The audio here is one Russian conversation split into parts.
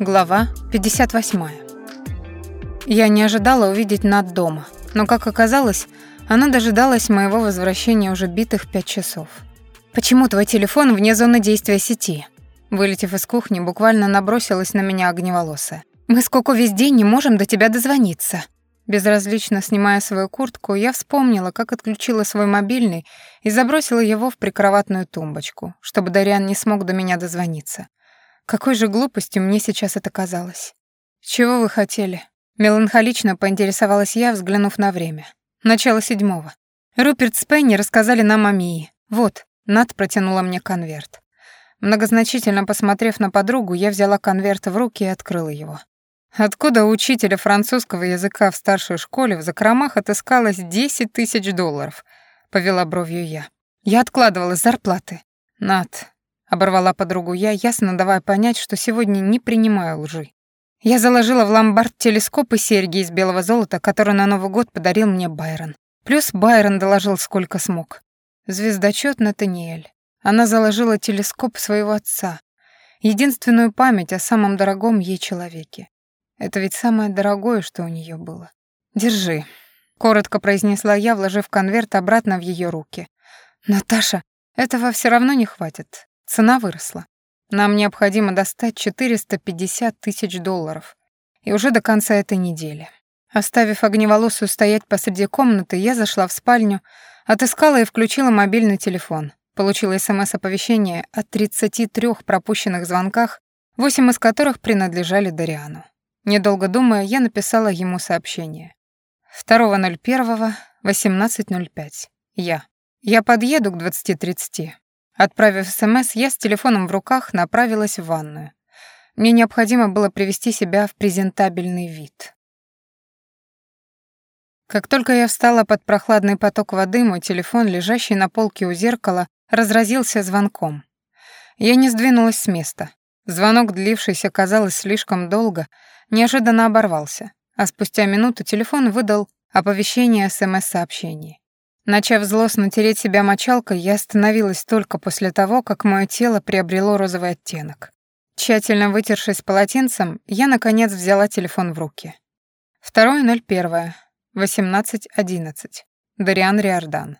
Глава 58. Я не ожидала увидеть Над дома, но, как оказалось, она дожидалась моего возвращения уже битых пять часов. «Почему твой телефон вне зоны действия сети?» Вылетев из кухни, буквально набросилась на меня огневолосая. «Мы с Коко весь день не можем до тебя дозвониться». Безразлично снимая свою куртку, я вспомнила, как отключила свой мобильный и забросила его в прикроватную тумбочку, чтобы Дариан не смог до меня дозвониться. Какой же глупостью мне сейчас это казалось. «Чего вы хотели?» Меланхолично поинтересовалась я, взглянув на время. Начало седьмого. Руперт с Пенни рассказали нам о Мии. Вот, Нат протянула мне конверт. Многозначительно посмотрев на подругу, я взяла конверт в руки и открыла его. Откуда у учителя французского языка в старшей школе в закромах отыскалось 10 тысяч долларов? Повела бровью я. Я откладывала зарплаты. Нат, Оборвала подругу я, ясно давая понять, что сегодня не принимаю лжи. Я заложила в ломбард телескоп и серьги из белого золота, которые на Новый год подарил мне Байрон. Плюс Байрон доложил сколько смог. Звездочет Натаниэль. Она заложила телескоп своего отца. Единственную память о самом дорогом ей человеке. Это ведь самое дорогое, что у нее было. «Держи», — коротко произнесла я, вложив конверт обратно в ее руки. «Наташа, этого все равно не хватит. Цена выросла. Нам необходимо достать 450 тысяч долларов. И уже до конца этой недели. Оставив огневолосую стоять посреди комнаты, я зашла в спальню, отыскала и включила мобильный телефон. Получила СМС-оповещение о 33 пропущенных звонках, 8 из которых принадлежали Дариану. Недолго думая, я написала ему сообщение. 2.01, 18.05. Я. Я подъеду к 20.30. Отправив СМС, я с телефоном в руках направилась в ванную. Мне необходимо было привести себя в презентабельный вид. Как только я встала под прохладный поток воды, мой телефон, лежащий на полке у зеркала, разразился звонком. Я не сдвинулась с места. Звонок, длившийся, казалось, слишком долго, неожиданно оборвался, а спустя минуту телефон выдал оповещение СМС-сообщений. Начав злостно тереть себя мочалкой, я остановилась только после того, как мое тело приобрело розовый оттенок. Тщательно вытершись полотенцем, я, наконец, взяла телефон в руки. 2.01, 18.11. Дариан Риордан.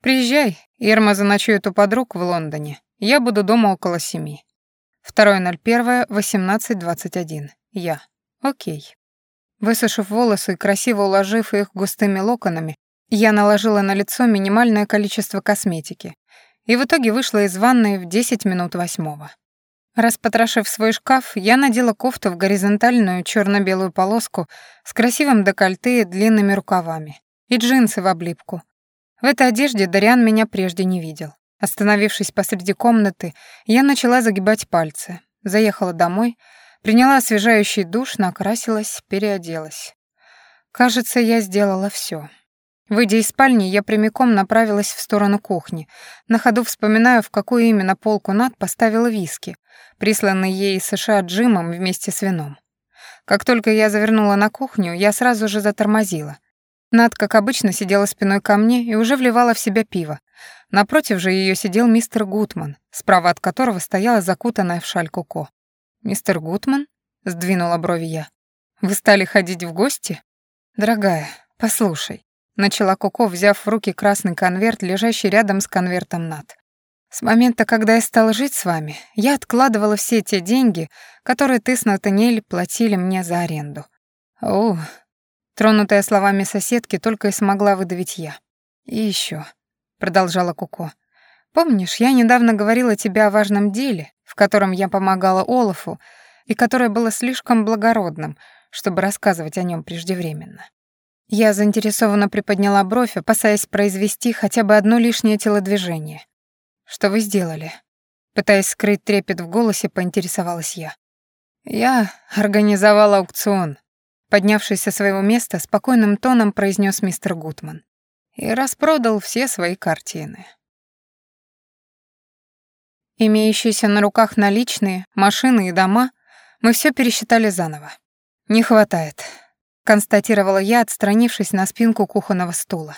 «Приезжай, Ирма заночует у подруг в Лондоне. Я буду дома около семи». 2.01, 18.21. Я. Окей. Высушив волосы и красиво уложив их густыми локонами, я наложила на лицо минимальное количество косметики и в итоге вышла из ванной в 10 минут восьмого. Распотрошив свой шкаф, я надела кофту в горизонтальную черно белую полоску с красивым декольте и длинными рукавами, и джинсы в облипку. В этой одежде Дариан меня прежде не видел. Остановившись посреди комнаты, я начала загибать пальцы, заехала домой, приняла освежающий душ, накрасилась, переоделась. Кажется, я сделала все. Выйдя из спальни, я прямиком направилась в сторону кухни. На ходу вспоминаю, в какую именно полку Над поставила виски, присланный ей из США Джимом вместе с вином. Как только я завернула на кухню, я сразу же затормозила. Над, как обычно, сидела спиной ко мне и уже вливала в себя пиво. Напротив же ее сидел мистер Гутман, справа от которого стояла закутанная в шаль Куко. «Мистер Гутман?» — сдвинула брови я. «Вы стали ходить в гости?» «Дорогая, послушай, Начала Коко, взяв в руки красный конверт, лежащий рядом с конвертом Над. С момента, когда я стала жить с вами, я откладывала все те деньги, которые ты с Натаниэль платили мне за аренду. О, тронутая словами соседки, только и смогла выдавить я. И еще, продолжала Коко. Помнишь, я недавно говорила тебе о важном деле, в котором я помогала Олафу, и которое было слишком благородным, чтобы рассказывать о нем преждевременно. Я заинтересованно приподняла бровь, опасаясь произвести хотя бы одно лишнее телодвижение. «Что вы сделали?» Пытаясь скрыть трепет в голосе, поинтересовалась я. «Я организовал аукцион», — поднявшись со своего места, спокойным тоном произнес мистер Гутман. «И распродал все свои картины». Имеющиеся на руках наличные, машины и дома, мы все пересчитали заново. Не хватает констатировала я, отстранившись на спинку кухонного стула.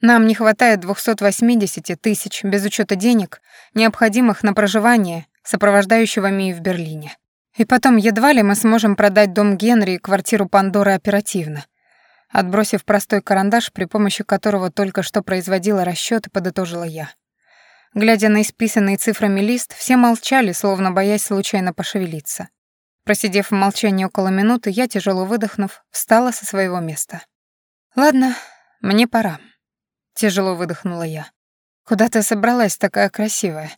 Нам не хватает 280 тысяч без учета денег, необходимых на проживание, сопровождающего Мию в Берлине. И потом, едва ли мы сможем продать дом Генри и квартиру Пандоры оперативно. Отбросив простой карандаш, при помощи которого только что производила расчёты, подытожила я. Глядя на исписанный цифрами лист, все молчали, словно боясь случайно пошевелиться. Просидев в молчании около минуты, я, тяжело выдохнув, встала со своего места. «Ладно, мне пора», — тяжело выдохнула я. «Куда ты собралась, такая красивая?»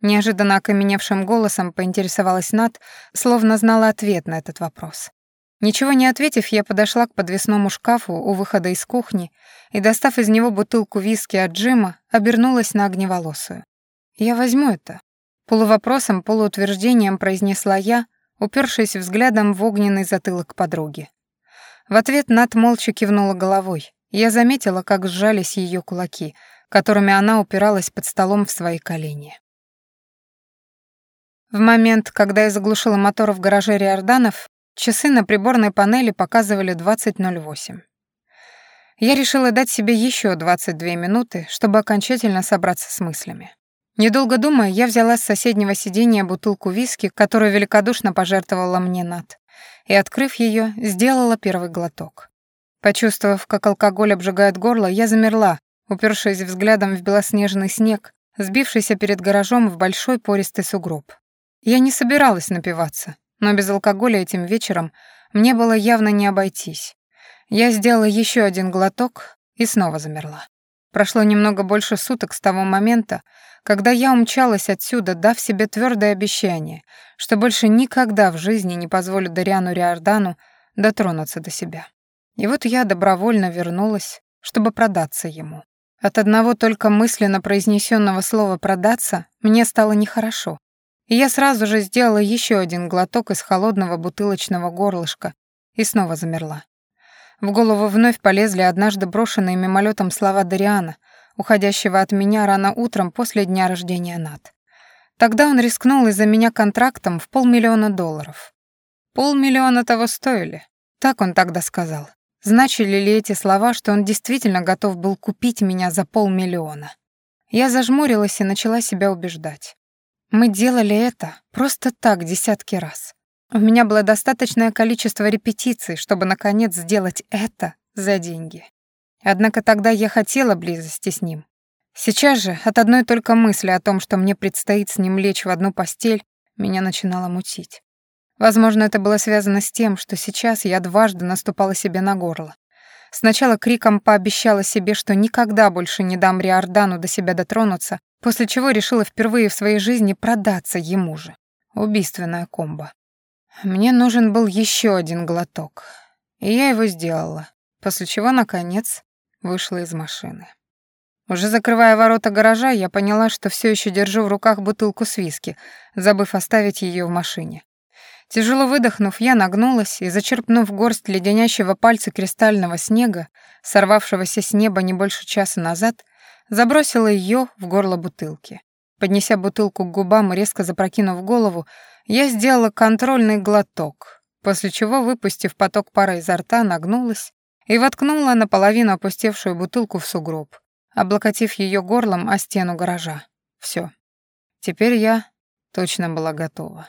Неожиданно окаменевшим голосом поинтересовалась Нат, словно знала ответ на этот вопрос. Ничего не ответив, я подошла к подвесному шкафу у выхода из кухни и, достав из него бутылку виски от Джима, обернулась на огневолосую. «Я возьму это», — полувопросом, полуутверждением произнесла я, упершись взглядом в огненный затылок подруги. В ответ Нат молча кивнула головой. Я заметила, как сжались ее кулаки, которыми она упиралась под столом в свои колени. В момент, когда я заглушила мотор в гараже Риорданов, часы на приборной панели показывали 20.08. Я решила дать себе еще 22 минуты, чтобы окончательно собраться с мыслями. Недолго думая, я взяла с соседнего сиденья бутылку виски, которую великодушно пожертвовала мне Нат, и, открыв ее, сделала первый глоток. Почувствовав, как алкоголь обжигает горло, я замерла, упершись взглядом в белоснежный снег, сбившийся перед гаражом в большой пористый сугроб. Я не собиралась напиваться, но без алкоголя этим вечером мне было явно не обойтись. Я сделала еще один глоток и снова замерла. Прошло немного больше суток с того момента, когда я умчалась отсюда, дав себе твердое обещание, что больше никогда в жизни не позволю Дариану Риордану дотронуться до себя. И вот я добровольно вернулась, чтобы продаться ему. От одного только мысленно произнесенного слова «продаться» мне стало нехорошо. И я сразу же сделала еще один глоток из холодного бутылочного горлышка и снова замерла. В голову вновь полезли однажды брошенные мимолетом слова Дариана, уходящего от меня рано утром после дня рождения Нат. Тогда он рискнул из-за меня контрактом в полмиллиона долларов. Полмиллиона того стоили. Так он тогда сказал. Значили ли эти слова, что он действительно готов был купить меня за полмиллиона? Я зажмурилась и начала себя убеждать. Мы делали это просто так десятки раз. У меня было достаточное количество репетиций, чтобы наконец сделать это за деньги. Однако тогда я хотела близости с ним. Сейчас же от одной только мысли о том, что мне предстоит с ним лечь в одну постель, меня начинало мутить. Возможно, это было связано с тем, что сейчас я дважды наступала себе на горло. Сначала криком пообещала себе, что никогда больше не дам Риордану до себя дотронуться, после чего решила впервые в своей жизни продаться ему же. Убийственная комбо. Мне нужен был еще один глоток, и я его сделала, после чего, наконец, вышла из машины. Уже закрывая ворота гаража, я поняла, что все еще держу в руках бутылку с виски, забыв оставить ее в машине. Тяжело выдохнув, я нагнулась и, зачерпнув горсть леденящего пальца кристального снега, сорвавшегося с неба не больше часа назад, забросила ее в горло бутылки. Поднеся бутылку к губам и резко запрокинув голову, я сделала контрольный глоток, после чего, выпустив поток пара изо рта, нагнулась и воткнула наполовину опустевшую бутылку в сугроб, облокотив ее горлом о стену гаража. Все. Теперь я точно была готова.